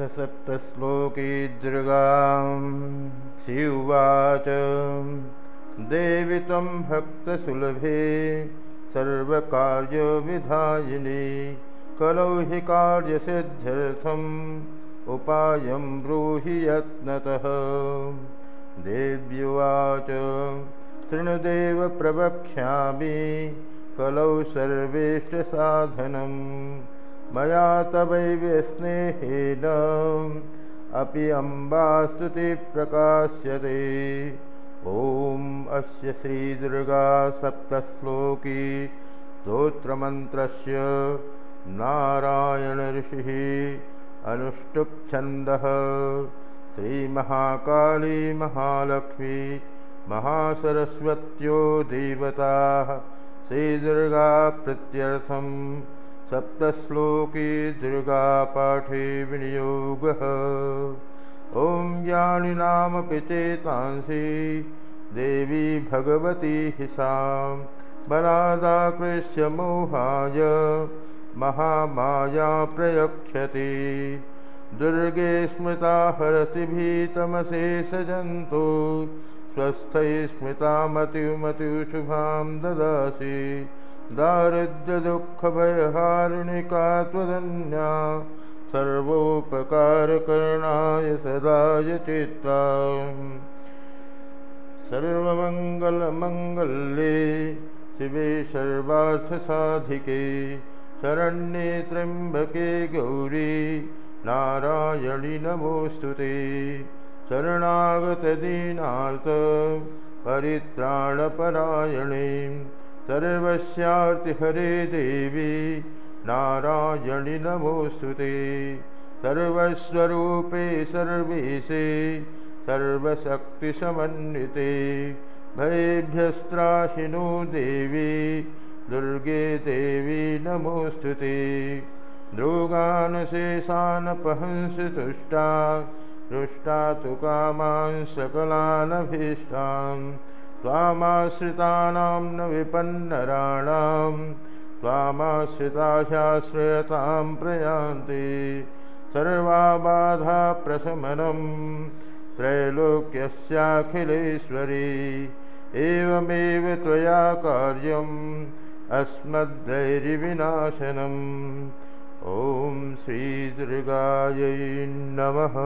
अष्टसप्तश्लोकी दुर्गां शिवाच देवि त्वं भक्तसुलभे सर्वकार्यविधायिनी कलौ हि कार्यसिद्ध्यर्थम् उपायं ब्रूहि यत्नतः। देव्युवाच तृणदेव प्रवक्ष्यामि कलौ सर्वेष्टसाधनं मया तवैव स्नेहेन अपि अम्बास्तुतिप्रकाश्यते ॐ अस्य श्रीदुर्गा सप्तश्लोकी स्तोत्रमन्त्रस्य नारायणऋषिः अनुष्टुप्छन्दः। श्रीमहाकाली महालक्ष्मी महासरस्वत्यो देवताः। श्रीदुर्गाप्रीत्यर्थं सप्तश्लोकी दुर्गापाठे विनियोगः। ॐ ज्ञानिनामपि चेतांसि देवी भगवती हि सा बलादाकृष्यमोहाय महामाया प्रयक्षति दुर्गे स्मृता हरसि भीतमशेषजन्तु स्वस्थै स्मृतामतिमतिशुभां ददासि दारिद्र्यदुःखभयहारिणिका त्वदन्या सर्वोपकारकरणाय सदाय चित्ता सर्वमङ्गलमङ्गल्ये शिवे सर्वार्थसाधिके शरण्ये त्र्यम्बके गौरी नारायणि नमोऽस्तु ते। शरणागतदीनार्थ परित्राणपरायणे सर्वस्यार्तिहरे देवी नारायणि नमोऽस्तु ते सर्वस्वरूपे सर्वेशे सर्वशक्तिसमन्विते। भयेभ्यस्त्राशिनो देवी दुर्गे देवी नमोऽस्तु ते दृगानशेषानपहंसतुष्टा रुष्टा तु कामान् सकलानभीष्टां त्वामाश्रितानां न विपन्नराणां त्वामाश्रिताशाश्रयतां प्रयान्ति। सर्वाबाधाप्रशमनं त्रैलोक्यस्याखिलेश्वरी। एवमेव त्वया कार्यम् अस्मद्धैर्यविनाशनम् ॐ श्रीदुर्गायै नमः